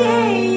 Hey.